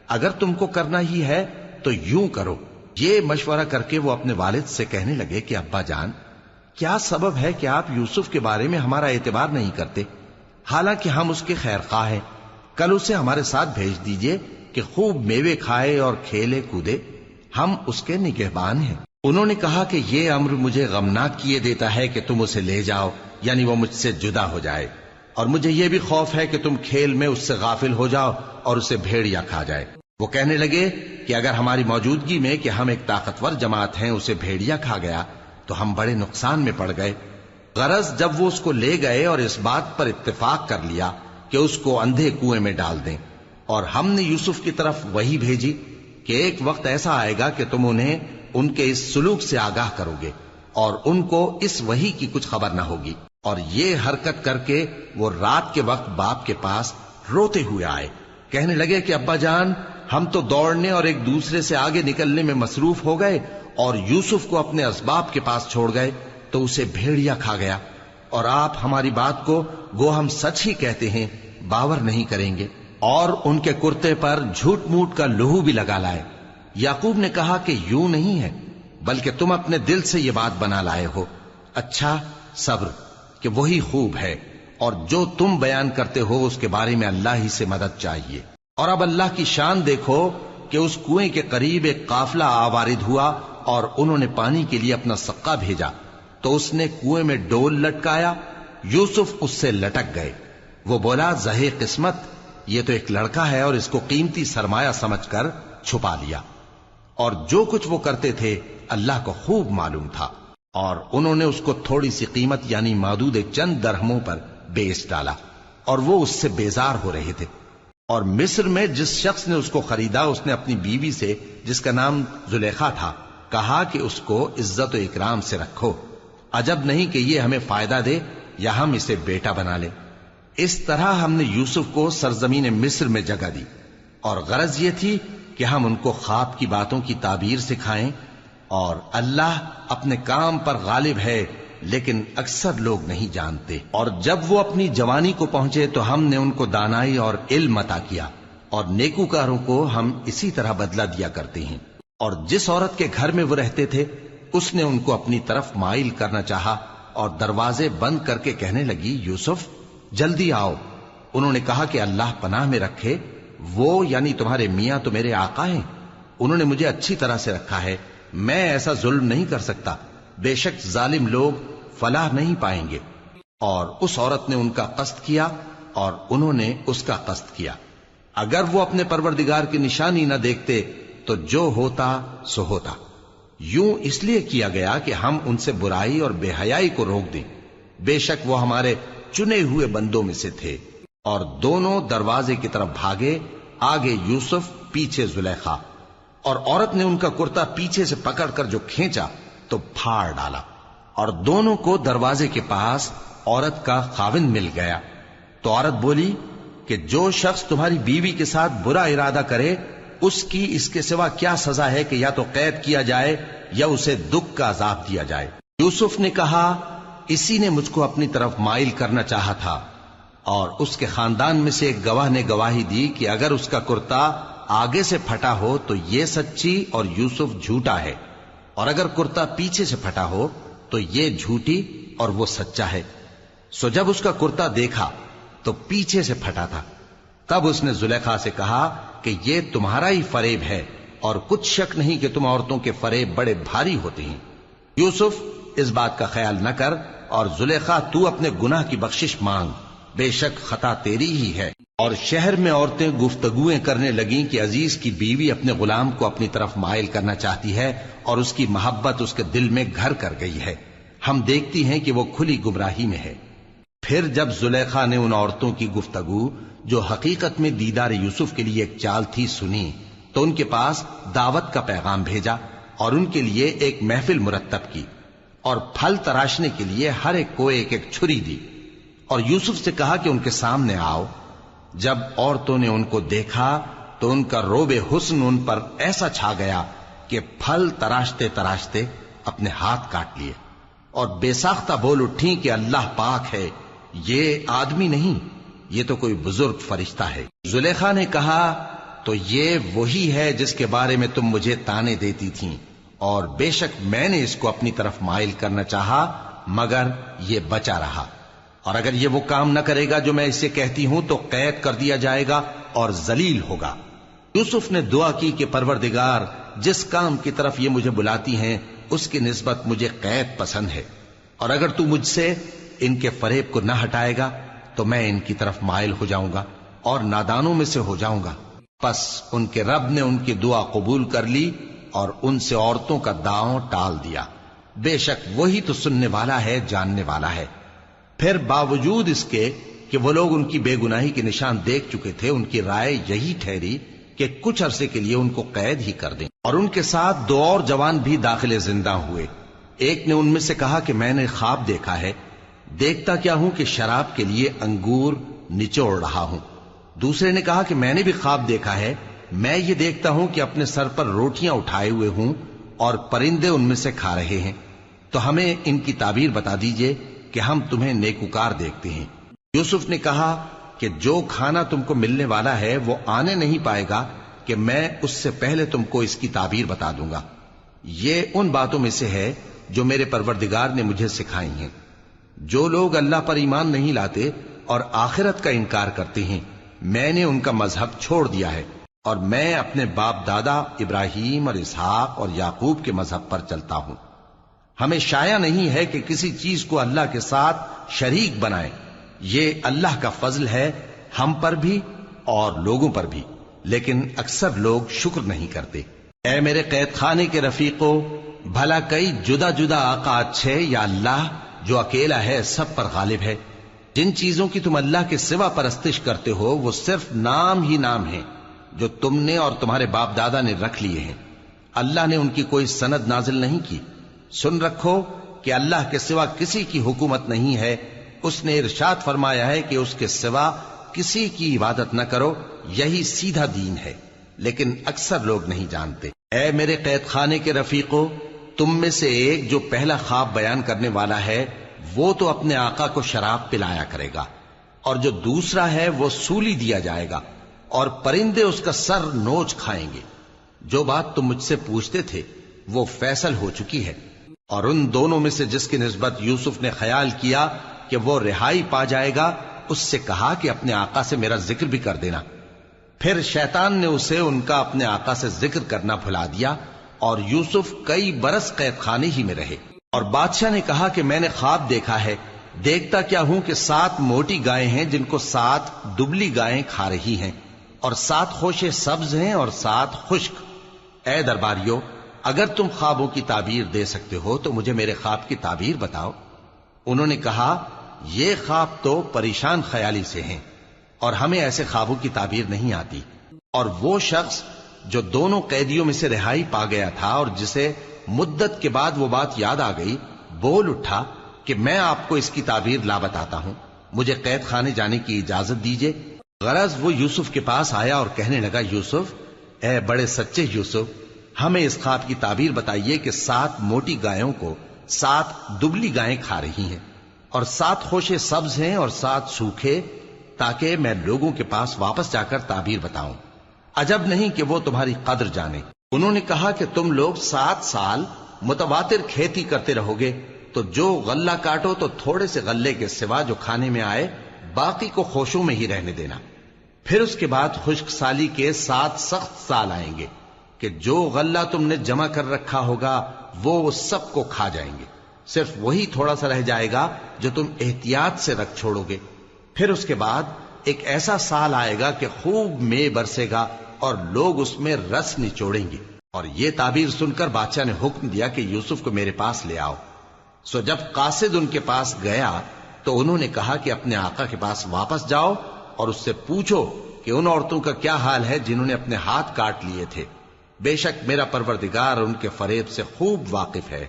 اگر تم کو کرنا ہی ہے تو یوں کرو۔ یہ مشورہ کر کے وہ اپنے والد سے کہنے لگے کہ ابا جان، کیا سبب ہے کہ آپ یوسف کے بارے میں ہمارا اعتبار نہیں کرتے؟ حالانکہ ہم اس کے خیر خواہ ہیں۔ کل اسے ہمارے ساتھ بھیج دیجیے کہ خوب میوے کھائے اور کھیلے کودے۔ ہم اس کے نگہبان ہیں۔ انہوں نے کہا کہ یہ امر مجھے غمناک کیے دیتا ہے کہ تم اسے لے جاؤ یعنی وہ مجھ سے جدا ہو جائے۔ اور مجھے یہ بھی خوف ہے کہ تم کھیل میں اس سے غافل ہو جاؤ اور اسے بھیڑیا کھا جائے۔ وہ کہنے لگے کہ اگر ہماری موجودگی میں کہ ہم ایک طاقتور جماعت ہیں، اسے بھیڑیا کھا گیا، تو ہم بڑے نقصان میں پڑ گئے۔ غرض جب وہ اس کو لے گئے اور اس بات پر اتفاق کر لیا کہ اس کو اندھے کنویں میں ڈال دیں۔ اور ہم نے یوسف کی طرف وہی بھیجی کہ ایک وقت ایسا آئے گا کہ تم انہیں ان کے اس سلوک سے آگاہ کرو گے اور ان کو اس وہی کی کچھ خبر نہ ہوگی۔ اور یہ حرکت کر کے وہ رات کے وقت باپ کے پاس روتے ہوئے آئے۔ کہنے لگے کہ ابا جان، ہم تو دوڑنے اور ایک دوسرے سے آگے نکلنے میں مصروف ہو گئے اور یوسف کو اپنے اسباب کے پاس چھوڑ گئے۔ تو اسے بھیڑیا کھا گیا اور آپ ہماری بات کو گو ہم سچ ہی کہتے ہیں، باور نہیں کریں گے۔ اور ان کے کرتے پر جھوٹ موٹ کا لہو بھی لگا لائے۔ یعقوب نے کہا کہ یوں نہیں ہے، بلکہ تم اپنے دل سے یہ بات بنا لائے ہو۔ اچھا صبر، کہ وہی خوب ہے۔ اور جو تم بیان کرتے ہو، اس کے بارے میں اللہ ہی سے مدد چاہیے۔ اور اب اللہ کی شان دیکھو کہ اس کنویں کے قریب ایک قافلہ آوارد ہوا اور انہوں نے پانی کے لیے اپنا سکا بھیجا۔ تو اس نے کنویں میں ڈول لٹکایا، یوسف اس سے لٹک گئے۔ وہ بولا زہ قسمت، یہ تو ایک لڑکا ہے اور اس کو قیمتی سرمایہ سمجھ کر چھپا لیا۔ اور جو کچھ وہ کرتے تھے، اللہ کو خوب معلوم تھا۔ اور انہوں نے اس کو تھوڑی سی قیمت یعنی مادود چند درہموں پر بیچ ڈالا۔ اور وہ اس سے بیزار ہو رہے تھے۔ اور مصر میں جس شخص نے اس کو خریدا، اس نے اپنی بیوی سے، جس کا نام زلیخا تھا، کہا کہ اس کو عزت و اکرام سے رکھو۔ عجب نہیں کہ یہ ہمیں فائدہ دے یا ہم اسے بیٹا بنا لیں اس طرح ہم نے یوسف کو سرزمین مصر میں جگہ دی۔ اور غرض یہ تھی کہ ہم ان کو خواب کی باتوں کی تعبیر سکھائیں اور اللہ اپنے کام پر غالب ہے، لیکن اکثر لوگ نہیں جانتے۔ اور جب وہ اپنی جوانی کو پہنچے تو ہم نے ان کو دانائی اور علم عطا کیا اور نیکوکاروں کو ہم اسی طرح بدلہ دیا کرتے ہیں۔ اور جس عورت کے گھر میں وہ رہتے تھے اس نے ان کو اپنی طرف مائل کرنا چاہا اور دروازے بند کر کے کہنے لگی، یوسف، جلدی آؤ۔ انہوں نے کہا کہ اللہ پناہ میں رکھے، وہ یعنی تمہارے میاں تو میرے آقا ہیں۔ انہوں نے مجھے اچھی طرح سے رکھا ہے، میں ایسا ظلم نہیں کر سکتا۔ بے شک ظالم لوگ فلاح نہیں پائیں گے۔ اور اس عورت نے ان کا قصد کیا اور انہوں نے اس کا قصد کیا۔ اگر وہ اپنے پروردگار کی نشانی نہ دیکھتے، تو جو ہوتا، سو ہوتا۔ یوں اس لیے کیا گیا کہ ہم ان سے برائی اور بے حیائی کو روک دیں۔ بے شک وہ ہمارے چنے ہوئے بندوں میں سے تھے۔ اور دونوں دروازے کی طرف بھاگے، آگے یوسف، پیچھے زلیخا۔ اور عورت نے ان کا کرتا پیچھے سے پکڑ کر جو کھینچا، تو پھاڑ ڈالا۔ اور دونوں کو دروازے کے پاس عورت کا خاوند مل گیا۔ تو عورت بولی کہ جو شخص تمہاری بیوی کے ساتھ برا ارادہ کرے اس کی اس کے سوا کیا سزا ہے کہ یا تو قید کیا جائے یا اسے دکھ کا عذاب دیا جائے۔ یوسف نے کہا، اسی نے مجھ کو اپنی طرف مائل کرنا چاہا تھا اور اس کے خاندان میں سے ایک گواہ نے گواہی دی کہ اگر اس کا کرتا آگے سے پھٹا ہو تو یہ سچی اور یوسف جھوٹا ہے، اور اگر کرتا پیچھے سے پھٹا ہو تو یہ جھوٹی اور وہ سچا ہے۔ سو جب اس کا کرتا دیکھا تو پیچھے سے پھٹا تھا۔ تب اس نے زلیخا سے کہا کہ یہ تمہارا ہی فریب ہے اور کچھ شک نہیں کہ تم عورتوں کے فریب بڑے بھاری ہوتے ہیں۔ یوسف، اس بات کا خیال نہ کر اور زلیخا، تو اپنے گناہ کی بخشش مانگ۔ بے شک خطا تیری ہی ہے۔ اور شہر میں عورتیں گفتگویں کرنے لگیں کہ عزیز کی بیوی اپنے غلام کو اپنی طرف مائل کرنا چاہتی ہے اور اس کی محبت اس کے دل میں گھر کر گئی ہے۔ ہم دیکھتی ہیں کہ وہ کھلی گمراہی میں ہے۔ پھر جب زلیخا نے ان عورتوں کی گفتگو، جو حقیقت میں دیدار یوسف کے لیے ایک چال تھی سنی، تو ان کے پاس دعوت کا پیغام بھیجا اور ان کے لیے ایک محفل مرتب کی اور پھل تراشنے کے لیے ہر ایک کو ایک ایک چھری دی۔ اور یوسف سے کہا کہ ان کے سامنے آؤ۔ جب عورتوں نے ان کو دیکھا، تو ان کا روب حسن ان پر ایسا چھا گیا کہ پھل تراشتے تراشتے اپنے ہاتھ کاٹ لیے اور بے ساختہ بول اٹھی کہ اللہ پاک ہے۔ یہ آدمی نہیں، یہ تو کوئی بزرگ فرشتہ ہے۔ زلیخا نے کہا، تو یہ وہی ہے جس کے بارے میں تم مجھے تانے دیتی تھیں۔ اور بے شک میں نے اس کو اپنی طرف مائل کرنا چاہا، مگر یہ بچا رہا۔ اور اگر یہ وہ کام نہ کرے گا جو میں اسے کہتی ہوں، تو قید کر دیا جائے گا اور ذلیل ہوگا۔ یوسف نے دعا کی کہ پروردگار، جس کام کی طرف یہ مجھے بلاتی ہیں، اس کی نسبت مجھے قید پسند ہے۔ اور اگر تو مجھ سے ان کے فریب کو نہ ہٹائے گا تو میں ان کی طرف مائل ہو جاؤں گا اور نادانوں میں سے ہو جاؤں گا۔ پس ان کے رب نے ان کی دعا قبول کر لی اور ان سے عورتوں کا داؤں ٹال دیا۔ بے شک وہی تو سننے والا ہے، جاننے والا ہے۔ پھر باوجود اس کے کہ وہ لوگ ان کی بے گناہی کے نشان دیکھ چکے تھے، ان کی رائے یہی ٹھہری کہ کچھ عرصے کے لیے ان کو قید ہی کر دیں۔ اور ان کے ساتھ دو اور جوان بھی داخل زندہ ہوئے۔ ایک نے ان میں سے کہا کہ میں نے خواب دیکھا ہے۔ دیکھتا کیا ہوں کہ شراب کے لیے انگور نچوڑ رہا ہوں۔ دوسرے نے کہا کہ میں نے بھی خواب دیکھا ہے۔ میں یہ دیکھتا ہوں کہ اپنے سر پر روٹیاں اٹھائے ہوئے ہوں اور پرندے ان میں سے کھا رہے ہیں۔ تو ہمیں ان کی تعبیر بتا دیجیے کہ ہم تمہیں نیکوکار دیکھتے ہیں۔ یوسف نے کہا کہ جو کھانا تم کو ملنے والا ہے وہ آنے نہیں پائے گا کہ میں اس سے پہلے تم کو اس کی تعبیر بتا دوں گا۔ یہ ان باتوں میں سے ہے جو میرے پروردگار نے مجھے سکھائی ہیں۔ جو لوگ اللہ پر ایمان نہیں لاتے اور آخرت کا انکار کرتے ہیں، میں نے ان کا مذہب چھوڑ دیا ہے اور میں اپنے باپ دادا ابراہیم اور اسحاق اور یعقوب کے مذہب پر چلتا ہوں۔ ہمیں شایا نہیں ہے کہ کسی چیز کو اللہ کے ساتھ شریک بنائے یہ اللہ کا فضل ہے ہم پر بھی اور لوگوں پر بھی، لیکن اکثر لوگ شکر نہیں کرتے۔ اے میرے قید خانے کے رفیقوں بھلا کئی جدا جدا آقا اچھے یا اللہ جو اکیلا ہے سب پر غالب ہے۔ جن چیزوں کی تم اللہ کے سوا پرستش کرتے ہو، وہ صرف نام ہی نام ہے جو تم نے اور تمہارے باپ دادا نے رکھ لیے ہیں۔ اللہ نے ان کی کوئی سند نازل نہیں کی۔ سن رکھو کہ اللہ کے سوا کسی کی حکومت نہیں ہے۔ اس نے ارشاد فرمایا ہے کہ اس کے سوا کسی کی عبادت نہ کرو، یہی سیدھا دین ہے۔ لیکن اکثر لوگ نہیں جانتے۔ اے میرے قید خانے کے رفیقوں تم میں سے ایک جو پہلا خواب بیان کرنے والا ہے، وہ تو اپنے آقا کو شراب پلایا کرے گا، اور جو دوسرا ہے، وہ سولی دیا جائے گا، اور پرندے اس کا سر نوچ کھائیں گے۔ جو بات تم مجھ سے پوچھتے تھے، وہ فیصل ہو چکی ہے۔ اور ان دونوں میں سے جس کی نسبت یوسف نے خیال کیا کہ وہ رہائی پا جائے گا، اس سے کہا کہ اپنے آقا سے میرا ذکر بھی کر دینا۔ پھر شیطان نے اسے ان کا اپنے آقا سے ذکر کرنا بھلا دیا۔ اور یوسف کئی برس قید خانے ہی میں رہے۔ اور بادشاہ نے کہا کہ میں نے خواب دیکھا ہے۔ دیکھتا کیا ہوں کہ سات موٹی گائے ہیں جن کو سات دبلی گائیں کھا رہی ہیں۔ اور سات خوشے سبز ہیں اور سات خشک۔ اے درباریو اگر تم خوابوں کی تعبیر دے سکتے ہو تو مجھے میرے خواب کی تعبیر بتاؤ۔ انہوں نے کہا، یہ خواب تو پریشان خیالی سے ہیں اور ہمیں ایسے خوابوں کی تعبیر نہیں آتی۔ اور وہ شخص جو دونوں قیدیوں میں سے رہائی پا گیا تھا اور جسے مدت کے بعد وہ بات یاد آ گئی، بول اٹھا کہ میں آپ کو اس کی تعبیر لا بتاتا ہوں۔ مجھے قید خانے جانے کی اجازت دیجیے غرض وہ یوسف کے پاس آیا اور کہنے لگا، یوسف، اے بڑے سچے یوسف، ہمیں اس خواب کی تعبیر بتائیے کہ سات موٹی گایوں کو سات دبلی گائیں کھا رہی ہیں۔ اور سات خوشے سبز ہیں اور سات سوکھے تاکہ میں لوگوں کے پاس واپس جا کر تعبیر بتاؤں۔ عجب نہیں کہ وہ تمہاری قدر جانے۔ انہوں نے کہا کہ تم لوگ سات سال متواتر کھیتی کرتے رہو گے، تو جو غلہ کاٹو تو تھوڑے سے غلے کے سوا جو کھانے میں آئے، باقی کو خوشوں میں ہی رہنے دینا۔ پھر اس کے بعد خشک سالی کے سات سخت سال آئیں گے کہ جو غلہ تم نے جمع کر رکھا ہوگا، وہ سب کو کھا جائیں گے۔ صرف وہی تھوڑا سا رہ جائے گا جو تم احتیاط سے رکھ چھوڑو گے۔ پھر اس کے بعد ایک ایسا سال آئے گا کہ خوب میں برسے گا اور لوگ اس میں رس نچوڑیں گے۔ اور یہ تعبیر سن کر بادشاہ نے حکم دیا کہ یوسف کو میرے پاس لے آؤ۔ سو جب قاصد ان کے پاس گیا تو انہوں نے کہا کہ اپنے آقا کے پاس واپس جاؤ اور اس سے پوچھو کہ ان عورتوں کا کیا حال ہے جنہوں نے اپنے ہاتھ کاٹ لیے تھے۔ بے شک میرا پروردگار ان کے فریب سے خوب واقف ہے۔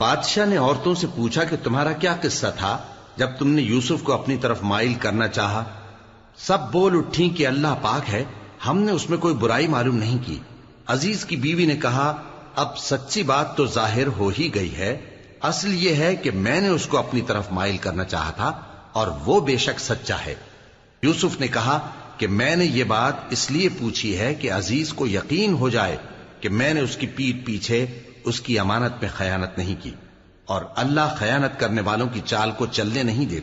بادشاہ نے عورتوں سے پوچھا کہ تمہارا کیا قصہ تھا جب تم نے یوسف کو اپنی طرف مائل کرنا چاہا؟ سب بول اٹھی کہ اللہ پاک ہے، ہم نے اس میں کوئی برائی معلوم نہیں کی۔ عزیز کی بیوی نے کہا، اب سچی بات تو ظاہر ہو ہی گئی ہے۔ اصل یہ ہے کہ میں نے اس کو اپنی طرف مائل کرنا چاہا تھا اور وہ بے شک سچا ہے۔ یوسف نے کہا کہ میں نے یہ بات اس لیے پوچھی ہے کہ عزیز کو یقین ہو جائے کہ میں نے اس کی پیٹ پیچھے اس کی امانت میں خیانت نہیں کی اور اللہ خیانت کرنے والوں کی چال کو چلنے نہیں دیتا۔